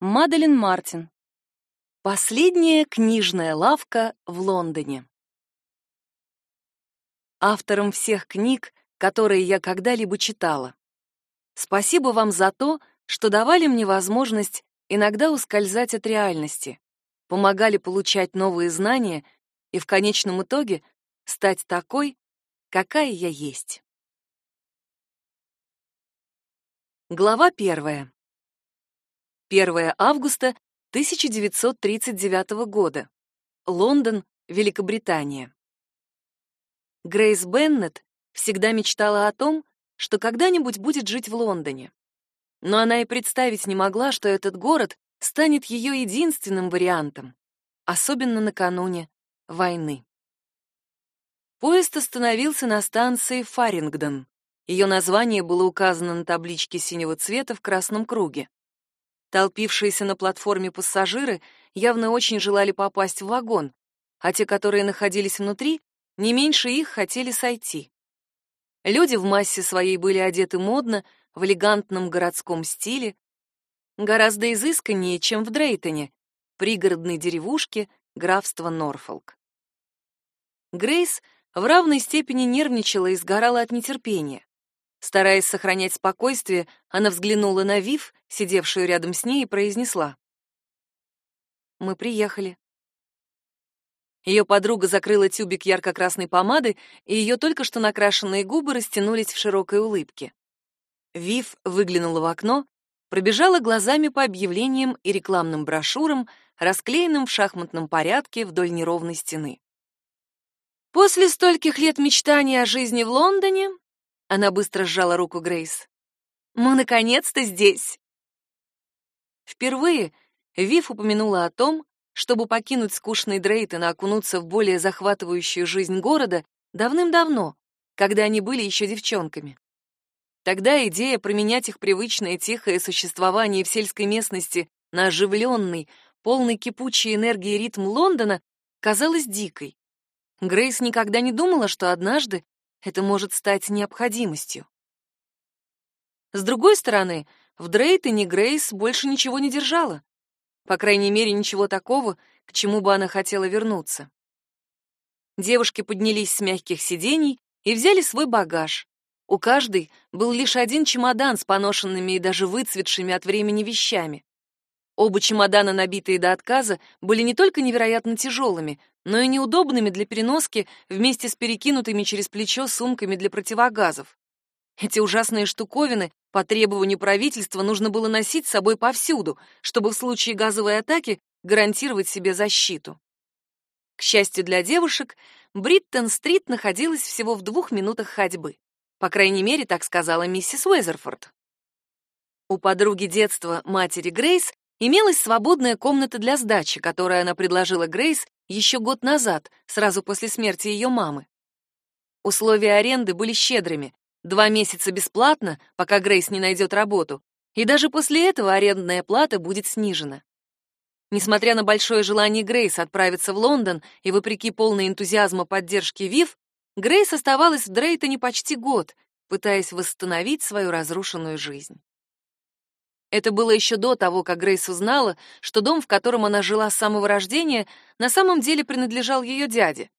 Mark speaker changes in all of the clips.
Speaker 1: Маделин Мартин. Последняя книжная лавка в Лондоне. Автором всех книг, которые я когда-либо читала. Спасибо вам за то, что давали мне возможность иногда ускользать от реальности, помогали получать новые знания и в конечном итоге стать такой, какая я есть. Глава первая. 1 августа 1939 года. Лондон, Великобритания. Грейс Беннет всегда мечтала о том, что когда-нибудь будет жить в Лондоне. Но она и представить не могла, что этот город станет ее единственным вариантом, особенно накануне войны. Поезд остановился на станции Фарингдон. Ее название было указано на табличке синего цвета в красном круге. Толпившиеся на платформе пассажиры явно очень желали попасть в вагон, а те, которые находились внутри, не меньше их хотели сойти. Люди в массе своей были одеты модно, в элегантном городском стиле, гораздо изысканнее, чем в Дрейтоне, пригородной деревушке графства Норфолк. Грейс в равной степени нервничала и сгорала от нетерпения. Стараясь сохранять спокойствие, она взглянула на Вив, сидевшую рядом с ней, и произнесла. «Мы приехали». Ее подруга закрыла тюбик ярко-красной помады, и ее только что накрашенные губы растянулись в широкой улыбке. Вив выглянула в окно, пробежала глазами по объявлениям и рекламным брошюрам, расклеенным в шахматном порядке вдоль неровной стены. После стольких лет мечтаний о жизни в Лондоне она быстро сжала руку Грейс. «Мы наконец-то здесь!» Впервые Вив упомянула о том, чтобы покинуть скучный Дрейтон и окунуться в более захватывающую жизнь города давным-давно, когда они были еще девчонками. Тогда идея променять их привычное тихое существование в сельской местности на оживленный, полный кипучей энергии ритм Лондона казалась дикой. Грейс никогда не думала, что однажды это может стать необходимостью. С другой стороны, в Дрейтоне Грейс больше ничего не держала. По крайней мере, ничего такого, к чему бы она хотела вернуться. Девушки поднялись с мягких сидений и взяли свой багаж. У каждой был лишь один чемодан с поношенными и даже выцветшими от времени вещами. Оба чемодана, набитые до отказа, были не только невероятно тяжелыми, но и неудобными для переноски вместе с перекинутыми через плечо сумками для противогазов. Эти ужасные штуковины по требованию правительства нужно было носить с собой повсюду, чтобы в случае газовой атаки гарантировать себе защиту. К счастью для девушек, Бриттон-стрит находилась всего в двух минутах ходьбы. По крайней мере, так сказала миссис Уэзерфорд. У подруги детства, матери Грейс, Имелась свободная комната для сдачи, которую она предложила Грейс еще год назад, сразу после смерти ее мамы. Условия аренды были щедрыми. Два месяца бесплатно, пока Грейс не найдет работу, и даже после этого арендная плата будет снижена. Несмотря на большое желание Грейс отправиться в Лондон и вопреки полной энтузиазма поддержки Вив, Грейс оставалась в Дрейтоне почти год, пытаясь восстановить свою разрушенную жизнь. Это было еще до того, как Грейс узнала, что дом, в котором она жила с самого рождения, на самом деле принадлежал ее дяде.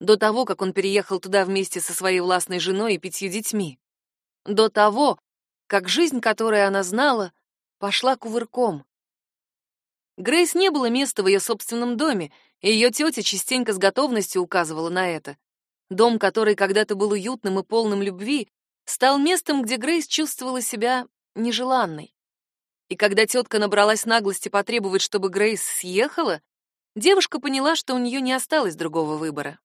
Speaker 1: До того, как он переехал туда вместе со своей властной женой и пятью детьми. До того, как жизнь, которую она знала, пошла кувырком. Грейс не было места в ее собственном доме, и ее тетя частенько с готовностью указывала на это. Дом, который когда-то был уютным и полным любви, стал местом, где Грейс чувствовала себя нежеланной. И когда тетка набралась наглости потребовать, чтобы Грейс съехала, девушка поняла, что у нее не осталось другого выбора.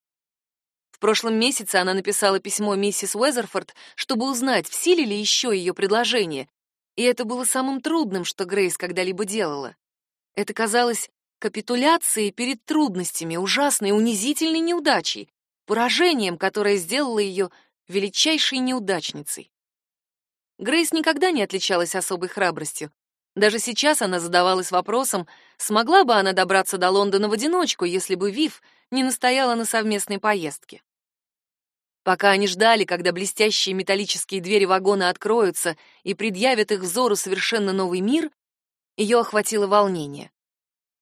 Speaker 1: В прошлом месяце она написала письмо миссис Уэзерфорд, чтобы узнать, в силе ли еще ее предложение, и это было самым трудным, что Грейс когда-либо делала. Это казалось капитуляцией перед трудностями, ужасной, унизительной неудачей, поражением, которое сделало ее величайшей неудачницей. Грейс никогда не отличалась особой храбростью, даже сейчас она задавалась вопросом, смогла бы она добраться до Лондона в одиночку, если бы Вив не настояла на совместной поездке. Пока они ждали, когда блестящие металлические двери вагона откроются и предъявят их взору совершенно новый мир, Ее охватило волнение.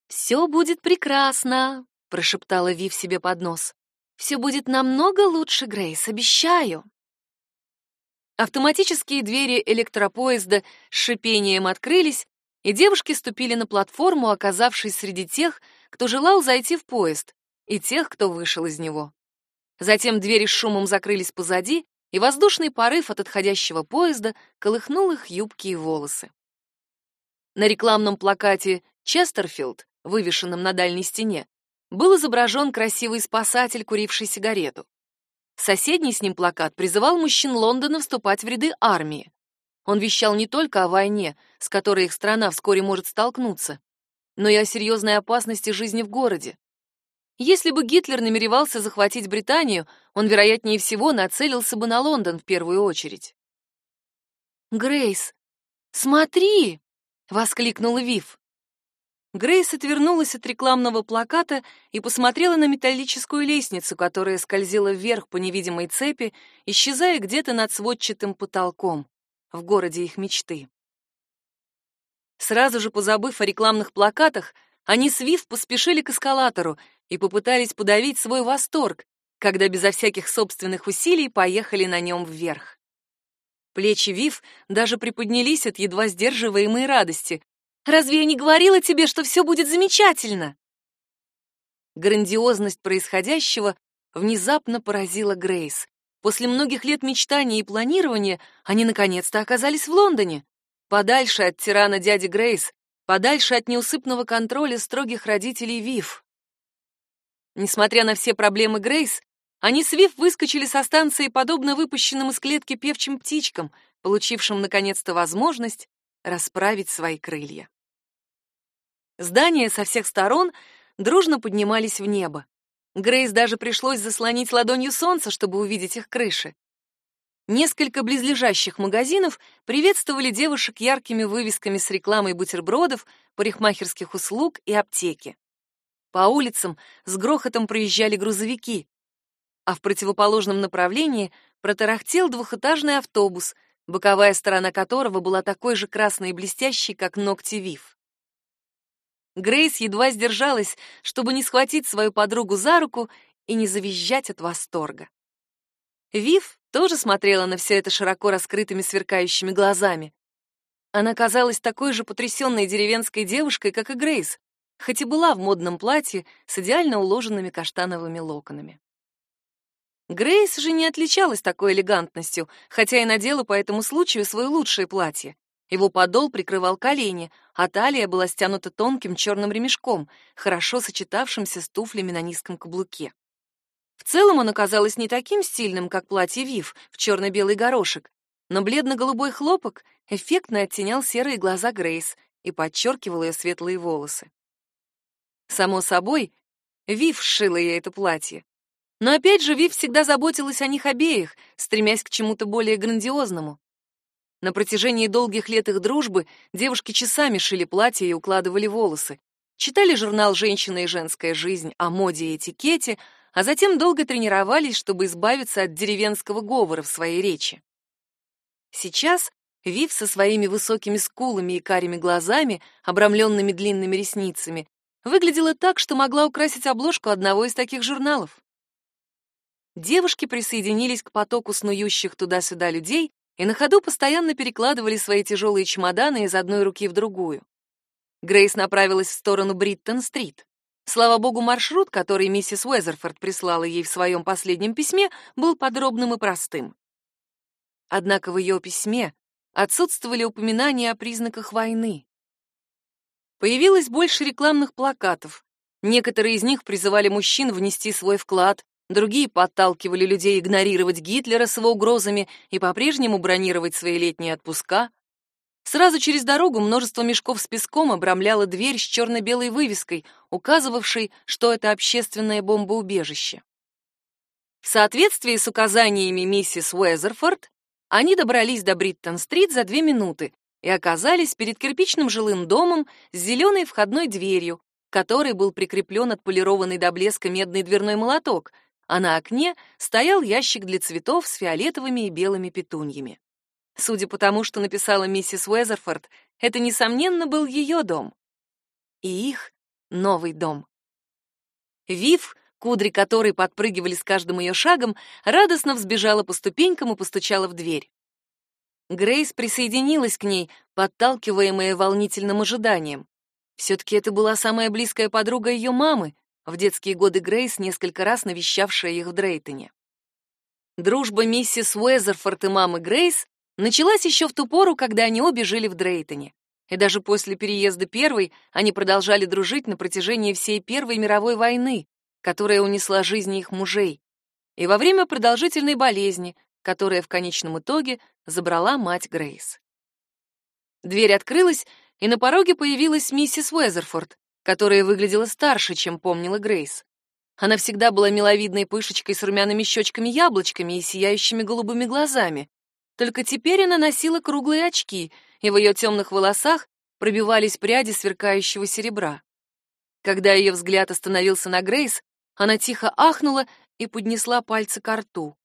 Speaker 1: «Все будет прекрасно», — прошептала Вив себе под нос. «Все будет намного лучше, Грейс, обещаю». Автоматические двери электропоезда с шипением открылись, и девушки ступили на платформу, оказавшись среди тех, кто желал зайти в поезд, и тех, кто вышел из него. Затем двери с шумом закрылись позади, и воздушный порыв от отходящего поезда колыхнул их юбки и волосы. На рекламном плакате «Честерфилд», вывешенном на дальней стене, был изображен красивый спасатель, куривший сигарету. Соседний с ним плакат призывал мужчин Лондона вступать в ряды армии. Он вещал не только о войне, с которой их страна вскоре может столкнуться, но и о серьезной опасности жизни в городе. Если бы Гитлер намеревался захватить Британию, он, вероятнее всего, нацелился бы на Лондон в первую очередь. «Грейс, смотри!» — воскликнула Вив. Грейс отвернулась от рекламного плаката и посмотрела на металлическую лестницу, которая скользила вверх по невидимой цепи, исчезая где-то над сводчатым потолком, в городе их мечты. Сразу же позабыв о рекламных плакатах, они с Вив поспешили к эскалатору и попытались подавить свой восторг, когда безо всяких собственных усилий поехали на нем вверх. Плечи Вив даже приподнялись от едва сдерживаемой радости, Разве я не говорила тебе, что все будет замечательно?» Грандиозность происходящего внезапно поразила Грейс. После многих лет мечтаний и планирования они наконец-то оказались в Лондоне, подальше от тирана дяди Грейс, подальше от неусыпного контроля строгих родителей Вив. Несмотря на все проблемы Грейс, они с Вив выскочили со станции подобно выпущенным из клетки певчим птичкам, получившим наконец-то возможность расправить свои крылья. Здания со всех сторон дружно поднимались в небо. Грейс даже пришлось заслонить ладонью солнце, чтобы увидеть их крыши. Несколько близлежащих магазинов приветствовали девушек яркими вывесками с рекламой бутербродов, парикмахерских услуг и аптеки. По улицам с грохотом проезжали грузовики, а в противоположном направлении протарахтел двухэтажный автобус, боковая сторона которого была такой же красной и блестящей, как ногти Вив. Грейс едва сдержалась, чтобы не схватить свою подругу за руку и не завизжать от восторга. Вив тоже смотрела на все это широко раскрытыми сверкающими глазами. Она казалась такой же потрясенной деревенской девушкой, как и Грейс, хоть и была в модном платье с идеально уложенными каштановыми локонами. Грейс же не отличалась такой элегантностью, хотя и надела по этому случаю свое лучшее платье. Его подол прикрывал колени, а талия была стянута тонким черным ремешком, хорошо сочетавшимся с туфлями на низком каблуке. В целом оно казалось не таким стильным, как платье Вив в черно-белый горошек, но бледно-голубой хлопок эффектно оттенял серые глаза Грейс и подчеркивал ее светлые волосы. Само собой, Вив сшила ей это платье. Но опять же, Вив всегда заботилась о них обеих, стремясь к чему-то более грандиозному. На протяжении долгих лет их дружбы девушки часами шили платья и укладывали волосы, читали журнал «Женщина и женская жизнь» о моде и этикете, а затем долго тренировались, чтобы избавиться от деревенского говора в своей речи. Сейчас Вив со своими высокими скулами и карими глазами, обрамленными длинными ресницами, выглядела так, что могла украсить обложку одного из таких журналов. Девушки присоединились к потоку снующих туда-сюда людей, и на ходу постоянно перекладывали свои тяжелые чемоданы из одной руки в другую. Грейс направилась в сторону Бриттон-стрит. Слава богу, маршрут, который миссис Уэзерфорд прислала ей в своем последнем письме, был подробным и простым. Однако в ее письме отсутствовали упоминания о признаках войны. Появилось больше рекламных плакатов. Некоторые из них призывали мужчин внести свой вклад Другие подталкивали людей игнорировать Гитлера с его угрозами и по-прежнему бронировать свои летние отпуска. Сразу через дорогу множество мешков с песком обрамляло дверь с черно-белой вывеской, указывавшей, что это общественное бомбоубежище. В соответствии с указаниями миссис Уэзерфорд, они добрались до Бриттон-стрит за две минуты и оказались перед кирпичным жилым домом с зеленой входной дверью, к которой был прикреплен отполированный до блеска медный дверной молоток — а на окне стоял ящик для цветов с фиолетовыми и белыми петуньями. Судя по тому, что написала миссис Уэзерфорд, это, несомненно, был ее дом. И их новый дом. Вив, кудри которой подпрыгивали с каждым ее шагом, радостно взбежала по ступенькам и постучала в дверь. Грейс присоединилась к ней, подталкиваемая волнительным ожиданием. Все-таки это была самая близкая подруга ее мамы, в детские годы Грейс несколько раз навещавшая их в Дрейтоне. Дружба миссис Уэзерфорд и мамы Грейс началась еще в ту пору, когда они обе жили в Дрейтоне. И даже после переезда первой они продолжали дружить на протяжении всей Первой мировой войны, которая унесла жизни их мужей, и во время продолжительной болезни, которая в конечном итоге забрала мать Грейс. Дверь открылась, и на пороге появилась миссис Уэзерфорд, которая выглядела старше, чем помнила Грейс. Она всегда была миловидной пышечкой с румяными щечками-яблочками и сияющими голубыми глазами. Только теперь она носила круглые очки, и в ее темных волосах пробивались пряди сверкающего серебра. Когда ее взгляд остановился на Грейс, она тихо ахнула и поднесла пальцы к рту.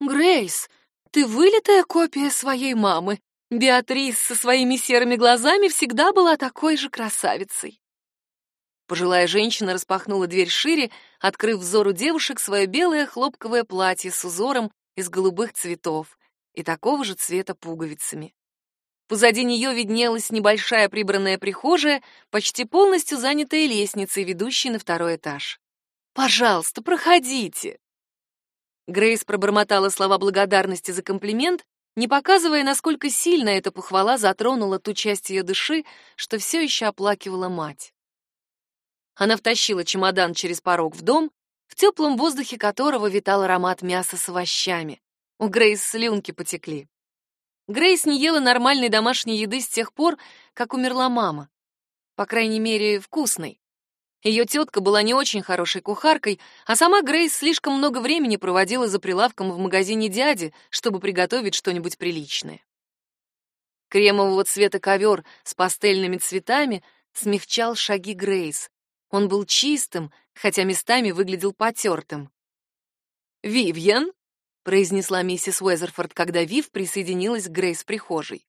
Speaker 1: «Грейс, ты вылитая копия своей мамы. Беатрис со своими серыми глазами всегда была такой же красавицей». Пожилая женщина распахнула дверь шире, открыв взору девушек свое белое хлопковое платье с узором из голубых цветов и такого же цвета пуговицами. Позади нее виднелась небольшая прибранная прихожая, почти полностью занятая лестницей, ведущей на второй этаж. «Пожалуйста, проходите!» Грейс пробормотала слова благодарности за комплимент, не показывая, насколько сильно эта похвала затронула ту часть ее души, что все еще оплакивала мать. Она втащила чемодан через порог в дом, в теплом воздухе которого витал аромат мяса с овощами. У Грейс слюнки потекли. Грейс не ела нормальной домашней еды с тех пор, как умерла мама. По крайней мере, вкусной. Ее тетка была не очень хорошей кухаркой, а сама Грейс слишком много времени проводила за прилавком в магазине дяди, чтобы приготовить что-нибудь приличное. Кремового цвета ковер с пастельными цветами смягчал шаги Грейс. Он был чистым, хотя местами выглядел потертым. «Вивьен», — произнесла миссис Уэзерфорд, когда Вив присоединилась к Грейс прихожей.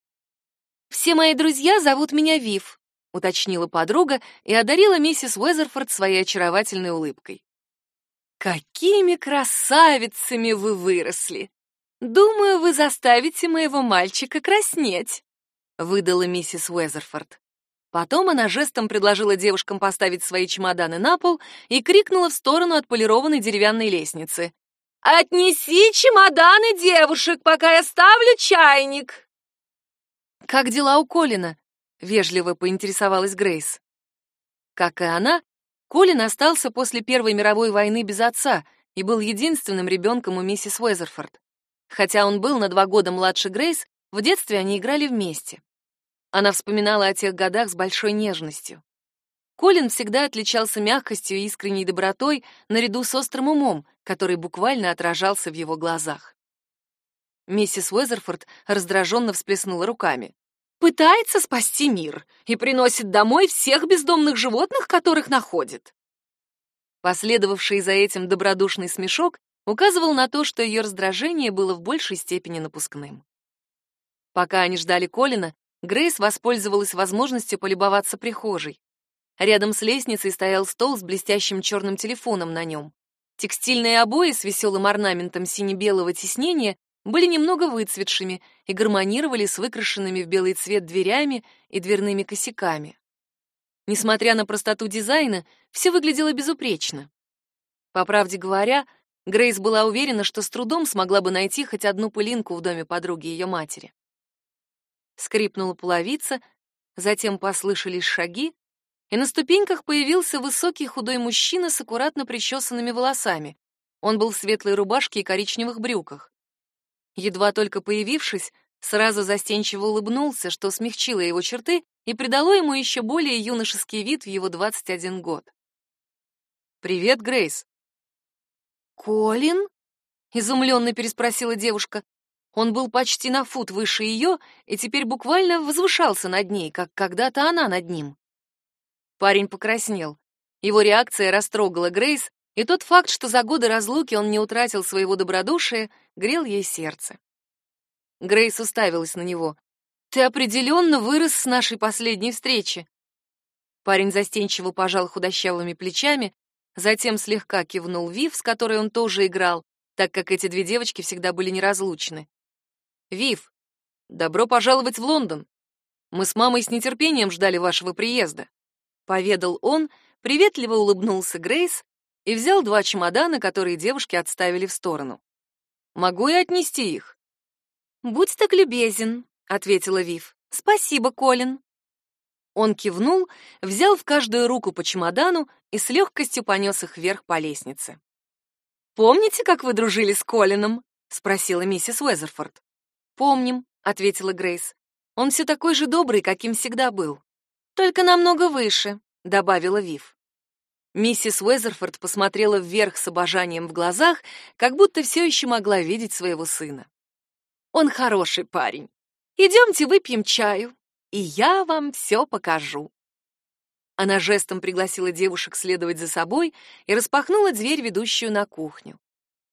Speaker 1: «Все мои друзья зовут меня Вив», — уточнила подруга и одарила миссис Уэзерфорд своей очаровательной улыбкой. «Какими красавицами вы выросли! Думаю, вы заставите моего мальчика краснеть», — выдала миссис Уэзерфорд. Потом она жестом предложила девушкам поставить свои чемоданы на пол и крикнула в сторону отполированной деревянной лестницы. «Отнеси чемоданы девушек, пока я ставлю чайник!» «Как дела у Колина?» — вежливо поинтересовалась Грейс. Как и она, Колин остался после Первой мировой войны без отца и был единственным ребенком у миссис Уэзерфорд. Хотя он был на два года младше Грейс, в детстве они играли вместе. Она вспоминала о тех годах с большой нежностью. Колин всегда отличался мягкостью и искренней добротой наряду с острым умом, который буквально отражался в его глазах. Миссис Уэзерфорд раздраженно всплеснула руками. «Пытается спасти мир и приносит домой всех бездомных животных, которых находит». Последовавший за этим добродушный смешок указывал на то, что ее раздражение было в большей степени напускным. Пока они ждали Колина, Грейс воспользовалась возможностью полюбоваться прихожей. Рядом с лестницей стоял стол с блестящим черным телефоном на нем. Текстильные обои с веселым орнаментом сине-белого тиснения были немного выцветшими и гармонировали с выкрашенными в белый цвет дверями и дверными косяками. Несмотря на простоту дизайна, все выглядело безупречно. По правде говоря, Грейс была уверена, что с трудом смогла бы найти хоть одну пылинку в доме подруги ее матери. Скрипнула половица, затем послышались шаги, и на ступеньках появился высокий худой мужчина с аккуратно причесанными волосами. Он был в светлой рубашке и коричневых брюках. Едва только появившись, сразу застенчиво улыбнулся, что смягчило его черты и придало ему еще более юношеский вид в его 21 год. «Привет, Грейс». «Колин?» — изумленно переспросила девушка. Он был почти на фут выше ее и теперь буквально возвышался над ней, как когда-то она над ним. Парень покраснел. Его реакция растрогала Грейс, и тот факт, что за годы разлуки он не утратил своего добродушия, грел ей сердце. Грейс уставилась на него. ты определенно вырос с нашей последней встречи. Парень застенчиво пожал худощавыми плечами, затем слегка кивнул Вив, с которой он тоже играл, так как эти две девочки всегда были неразлучны. Вив, добро пожаловать в Лондон. Мы с мамой с нетерпением ждали вашего приезда, поведал он, приветливо улыбнулся Грейс и взял два чемодана, которые девушки отставили в сторону. Могу я отнести их? Будь так любезен, ответила Вив. Спасибо, Колин. Он кивнул, взял в каждую руку по чемодану и с легкостью понес их вверх по лестнице. «Помните, как вы дружили с Колином?» — спросила миссис Уэзерфорд. «Помним», — ответила Грейс. «Он все такой же добрый, каким всегда был. Только намного выше», — добавила Вив. Миссис Уэзерфорд посмотрела вверх с обожанием в глазах, как будто все еще могла видеть своего сына. «Он хороший парень. Идемте выпьем чаю, и я вам все покажу». Она жестом пригласила девушек следовать за собой и распахнула дверь, ведущую на кухню.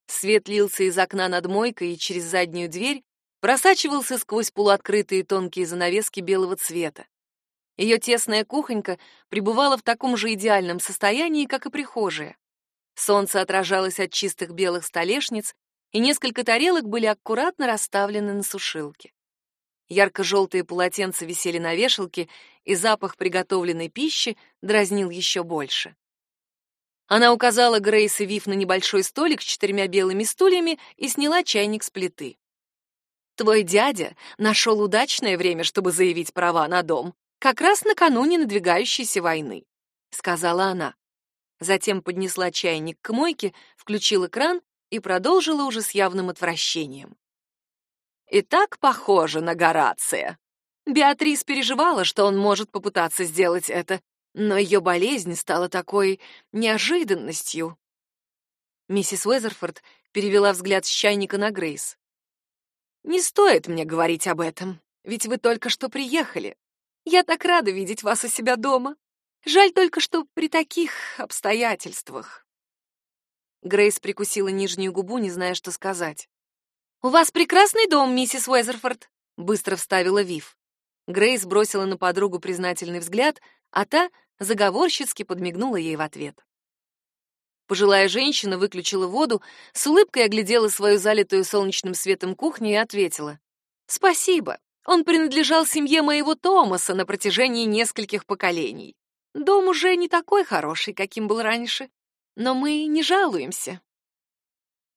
Speaker 1: Свет лился из окна над мойкой и через заднюю дверь просачивался сквозь полуоткрытые тонкие занавески белого цвета. Ее тесная кухонька пребывала в таком же идеальном состоянии, как и прихожая. Солнце отражалось от чистых белых столешниц, и несколько тарелок были аккуратно расставлены на сушилке. Ярко-желтые полотенца висели на вешалке, и запах приготовленной пищи дразнил еще больше. Она указала Грейс и Вив на небольшой столик с четырьмя белыми стульями и сняла чайник с плиты. «Твой дядя нашел удачное время, чтобы заявить права на дом как раз накануне надвигающейся войны», — сказала она. Затем поднесла чайник к мойке, включила кран и продолжила уже с явным отвращением. «И так похоже на Горация. Беатрис переживала, что он может попытаться сделать это, но ее болезнь стала такой неожиданностью». Миссис Уэзерфорд перевела взгляд с чайника на Грейс. «Не стоит мне говорить об этом, ведь вы только что приехали. Я так рада видеть вас у себя дома. Жаль только, что при таких обстоятельствах. Грейс прикусила нижнюю губу, не зная, что сказать. «У вас прекрасный дом, миссис Уэзерфорд», — быстро вставила Вив. Грейс бросила на подругу признательный взгляд, а та заговорщицки подмигнула ей в ответ. Пожилая женщина выключила воду, с улыбкой оглядела свою залитую солнечным светом кухню и ответила. «Спасибо. Он принадлежал семье моего Томаса на протяжении нескольких поколений. Дом уже не такой хороший, каким был раньше, но мы не жалуемся.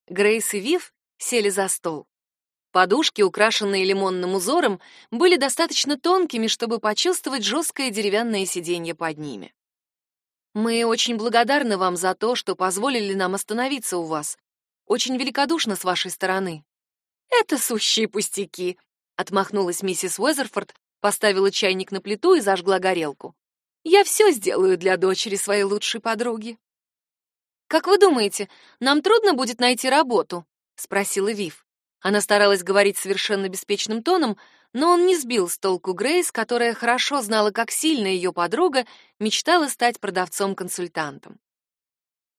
Speaker 1: Грейс и Вив сели за стол. Подушки, украшенные лимонным узором, были достаточно тонкими, чтобы почувствовать жесткое деревянное сиденье под ними. Мы очень благодарны вам за то, что позволили нам остановиться у вас. Очень великодушно с вашей стороны. Это сущие пустяки, Отмахнулась миссис Уэзерфорд, поставила чайник на плиту и зажгла горелку. Я все сделаю для дочери своей лучшей подруги. Как вы думаете, нам трудно будет найти работу? спросила Вив. Она старалась говорить совершенно беспечным тоном, но он не сбил с толку Грейс, которая хорошо знала, как сильно ее подруга мечтала стать продавцом-консультантом.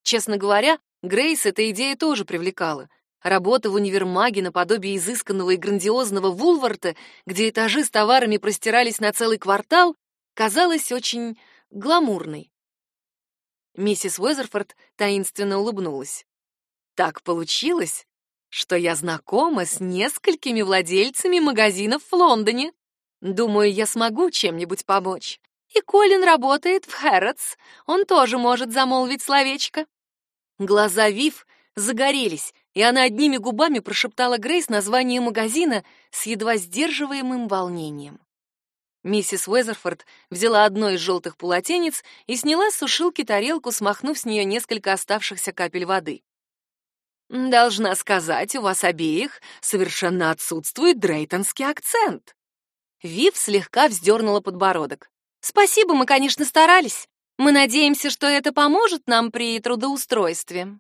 Speaker 1: Честно говоря, Грейс эта идея тоже привлекала. Работа в универмаге наподобие изысканного и грандиозного Вулварта, где этажи с товарами простирались на целый квартал, казалась очень гламурной. Миссис Уэзерфорд таинственно улыбнулась. Так получилось, что я знакома с несколькими владельцами магазинов в Лондоне. Думаю, я смогу чем-нибудь помочь. И Колин работает в Хэрротс, он тоже может замолвить словечко. Глаза Вив загорелись, и она одними губами прошептала Грейс название магазина с едва сдерживаемым волнением. Миссис Уэзерфорд взяла одно из желтых полотенец и сняла с сушилки тарелку, смахнув с нее несколько оставшихся капель воды. «Должна сказать, у вас обеих совершенно отсутствует дрейтонский акцент». Вив слегка вздернула подбородок. «Спасибо, мы, конечно, старались. Мы надеемся, что это поможет нам при трудоустройстве».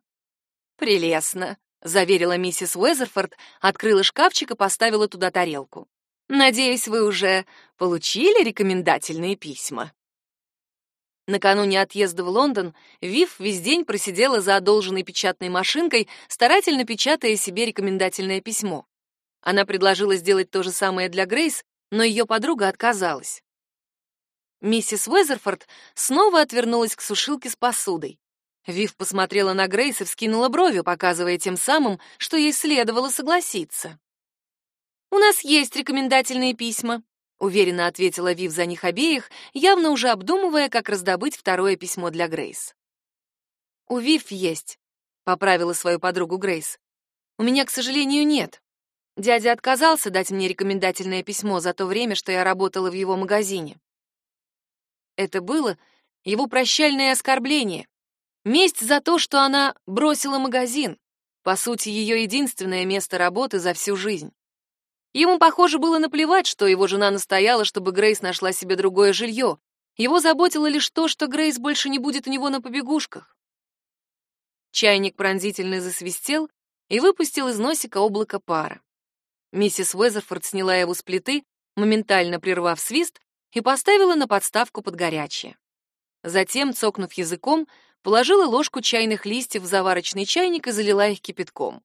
Speaker 1: «Прелестно», — заверила миссис Уэзерфорд, открыла шкафчик и поставила туда тарелку. «Надеюсь, вы уже получили рекомендательные письма». Накануне отъезда в Лондон Вив весь день просидела за одолженной печатной машинкой, старательно печатая себе рекомендательное письмо. Она предложила сделать то же самое для Грейс, но ее подруга отказалась. Миссис Уэзерфорд снова отвернулась к сушилке с посудой. Вив посмотрела на Грейс и вскинула брови, показывая тем самым, что ей следовало согласиться. «У нас есть рекомендательные письма», — уверенно ответила Вив за них обеих, явно уже обдумывая, как раздобыть второе письмо для Грейс. «У Вив есть», — поправила свою подругу Грейс. «У меня, к сожалению, нет. Дядя отказался дать мне рекомендательное письмо за то время, что я работала в его магазине. Это было его прощальное оскорбление, Месть за то, что она бросила магазин, по сути, ее единственное место работы за всю жизнь. Ему, похоже, было наплевать, что его жена настояла, чтобы Грейс нашла себе другое жилье. Его заботило лишь то, что Грейс больше не будет у него на побегушках. Чайник пронзительно засвистел и выпустил из носика облако пара. Миссис Уэзерфорд сняла его с плиты, моментально прервав свист, и поставила на подставку под горячее. Затем, цокнув языком, положила ложку чайных листьев в заварочный чайник и залила их кипятком.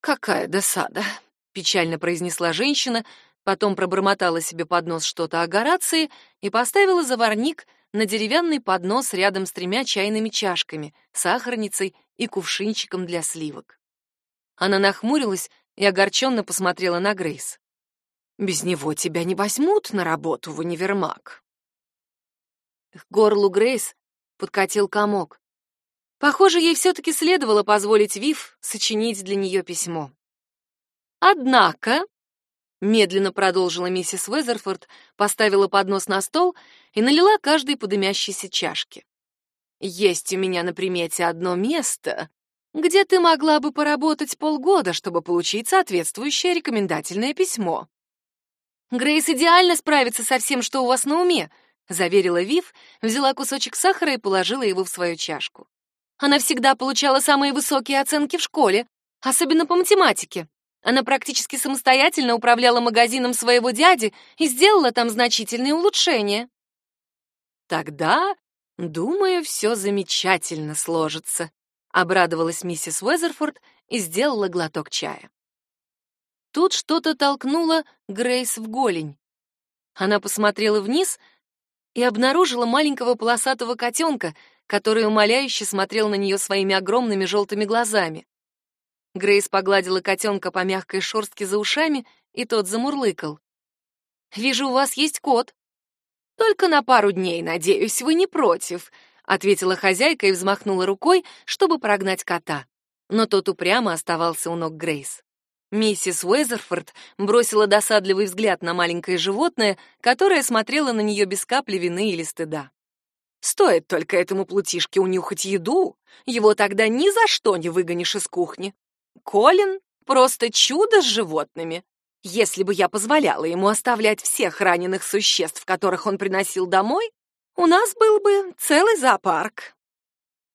Speaker 1: «Какая досада!» — печально произнесла женщина, потом пробормотала себе под нос что-то о Горации и поставила заварник на деревянный поднос рядом с тремя чайными чашками, сахарницей и кувшинчиком для сливок. Она нахмурилась и огорченно посмотрела на Грейс. «Без него тебя не возьмут на работу в универмаг». К горлу Грейс подкатил комок. Похоже, ей все-таки следовало позволить Вив сочинить для нее письмо. Однако, медленно продолжила миссис Уэзерфорд, поставила поднос на стол и налила каждой по чашке. Есть у меня на примете одно место, где ты могла бы поработать полгода, чтобы получить соответствующее рекомендательное письмо. Грейс идеально справится со всем, что у вас на уме, заверила Вив, взяла кусочек сахара и положила его в свою чашку. Она всегда получала самые высокие оценки в школе, особенно по математике. Она практически самостоятельно управляла магазином своего дяди и сделала там значительные улучшения. Тогда, думаю, все замечательно сложится, обрадовалась миссис Уэзерфорд и сделала глоток чая. Тут что-то толкнуло Грейс в голень. Она посмотрела вниз и обнаружила маленького полосатого котенка, который умоляюще смотрел на нее своими огромными желтыми глазами. Грейс погладила котенка по мягкой шерстке за ушами, и тот замурлыкал. «Вижу, у вас есть кот». «Только на пару дней, надеюсь, вы не против», — ответила хозяйка и взмахнула рукой, чтобы прогнать кота. Но тот упрямо оставался у ног Грейс. Миссис Уэзерфорд бросила досадливый взгляд на маленькое животное, которое смотрело на нее без капли вины или стыда. Стоит только этому плутишке унюхать еду, его тогда ни за что не выгонишь из кухни. Колин — просто чудо с животными. Если бы я позволяла ему оставлять всех раненых существ, которых он приносил домой, у нас был бы целый зоопарк.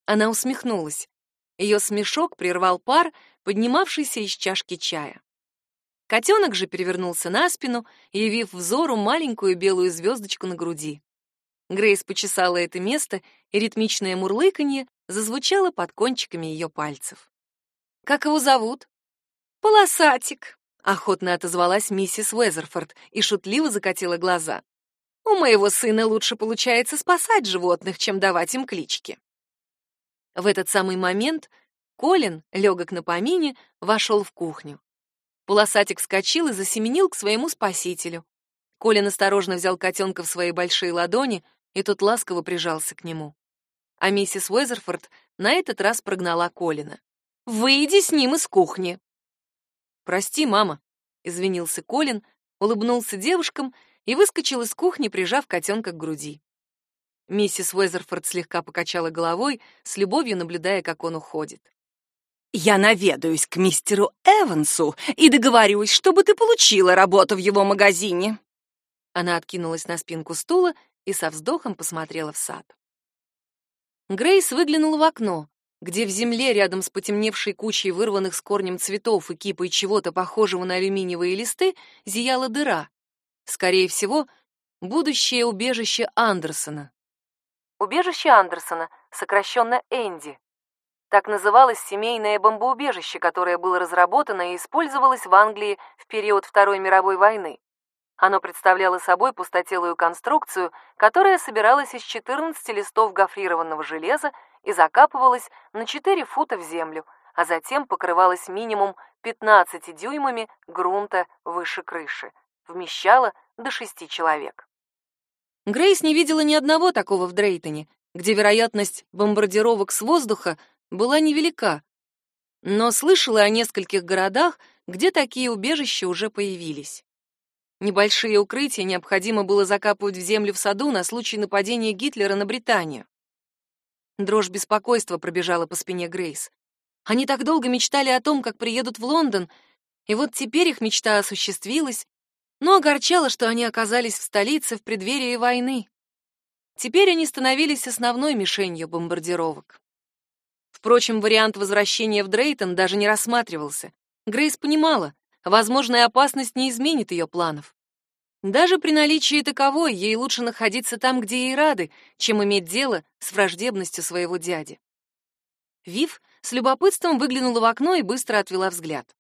Speaker 1: Она усмехнулась. Ее смешок прервал пар, поднимавшийся из чашки чая. Котенок же перевернулся на спину, явив взору маленькую белую звездочку на груди. Грейс почесала это место, и ритмичное мурлыканье зазвучало под кончиками ее пальцев. «Как его зовут?» «Полосатик», — охотно отозвалась миссис Уэзерфорд и шутливо закатила глаза. «У моего сына лучше получается спасать животных, чем давать им клички». В этот самый момент Колин, легок на помине, вошел в кухню. Полосатик вскочил и засеменил к своему спасителю. Колин осторожно взял котенка в свои большие ладони, и тот ласково прижался к нему. А миссис Уэзерфорд на этот раз прогнала Колина. «Выйди с ним из кухни!» «Прости, мама», — извинился Колин, улыбнулся девушкам и выскочил из кухни, прижав котенка к груди. Миссис Уэзерфорд слегка покачала головой, с любовью наблюдая, как он уходит. «Я наведаюсь к мистеру Эвансу и договорюсь, чтобы ты получила работу в его магазине». Она откинулась на спинку стула и со вздохом посмотрела в сад. Грейс выглянула в окно, где в земле рядом с потемневшей кучей вырванных с корнем цветов и кипой чего-то похожего на алюминиевые листы зияла дыра. Скорее всего, будущее убежище Андерсона. Убежище Андерсона, сокращенно Энди. Так называлось семейное бомбоубежище, которое было разработано и использовалось в Англии в период Второй мировой войны. Оно представляло собой пустотелую конструкцию, которая собиралась из 14 листов гофрированного железа и закапывалась на 4 фута в землю, а затем покрывалась минимум 15 дюймами грунта выше крыши. Вмещала до шести человек. Грейс не видела ни одного такого в Дрейтоне, где вероятность бомбардировок с воздуха была невелика, но слышала о нескольких городах, где такие убежища уже появились. Небольшие укрытия необходимо было закапывать в землю в саду на случай нападения Гитлера на Британию. Дрожь беспокойства пробежала по спине Грейс. Они так долго мечтали о том, как приедут в Лондон, и вот теперь их мечта осуществилась, но огорчало, что они оказались в столице в преддверии войны. Теперь они становились основной мишенью бомбардировок. Впрочем, вариант возвращения в Дрейтон даже не рассматривался. Грейс понимала, возможная опасность не изменит ее планов. Даже при наличии таковой ей лучше находиться там, где ей рады, чем иметь дело с враждебностью своего дяди. Вив с любопытством выглянула в окно и быстро отвела взгляд.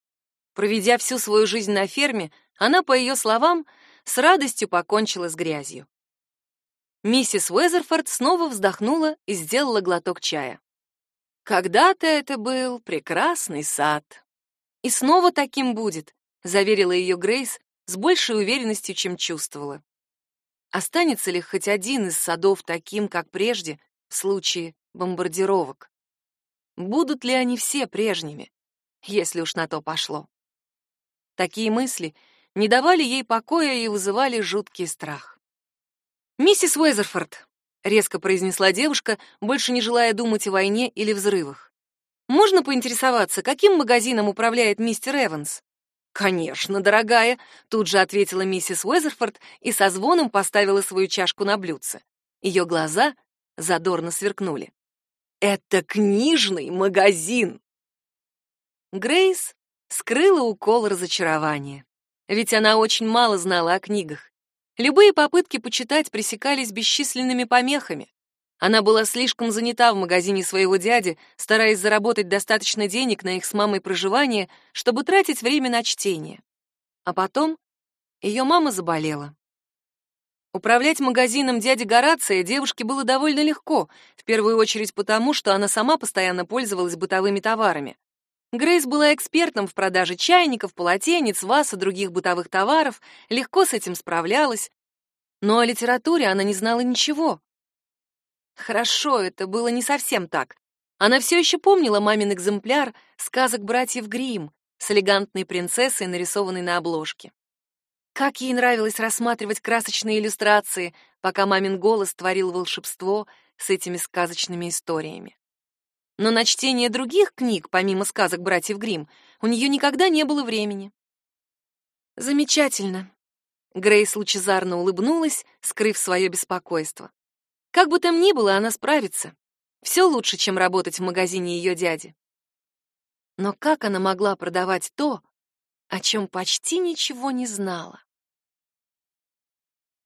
Speaker 1: Проведя всю свою жизнь на ферме, она, по ее словам, с радостью покончила с грязью. Миссис Уэзерфорд снова вздохнула и сделала глоток чая. Когда-то это был прекрасный сад. И снова таким будет, заверила ее Грейс с большей уверенностью, чем чувствовала. Останется ли хоть один из садов таким, как прежде, в случае бомбардировок? Будут ли они все прежними, если уж на то пошло? Такие мысли не давали ей покоя и вызывали жуткий страх. «Миссис Уэзерфорд», — резко произнесла девушка, больше не желая думать о войне или взрывах. «Можно поинтересоваться, каким магазином управляет мистер Эванс?» «Конечно, дорогая», — тут же ответила миссис Уэзерфорд и со звоном поставила свою чашку на блюдце. Ее глаза задорно сверкнули. «Это книжный магазин!» Грейс скрыла укол разочарования, ведь она очень мало знала о книгах. Любые попытки почитать пресекались бесчисленными помехами. Она была слишком занята в магазине своего дяди, стараясь заработать достаточно денег на их с мамой проживание, чтобы тратить время на чтение. А потом ее мама заболела. Управлять магазином дяди Горация девушке было довольно легко, в первую очередь потому, что она сама постоянно пользовалась бытовыми товарами. Грейс была экспертом в продаже чайников, полотенец, ваз и других бытовых товаров, легко с этим справлялась, но о литературе она не знала ничего. Хорошо, это было не совсем так. Она все еще помнила мамин экземпляр сказок братьев Гримм с элегантной принцессой, нарисованной на обложке. Как ей нравилось рассматривать красочные иллюстрации, пока мамин голос творил волшебство с этими сказочными историями но на чтение других книг, помимо сказок братьев Гримм, у нее никогда не было времени. Замечательно. Грейс лучезарно улыбнулась, скрыв свое беспокойство. Как бы там ни было, она справится. Все лучше, чем работать в магазине ее дяди. Но как она могла продавать то, о чем почти ничего не знала?